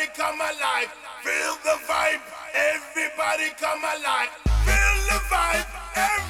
Everybody come alive. Feel the vibe. Everybody come alive. Feel the vibe. Everybody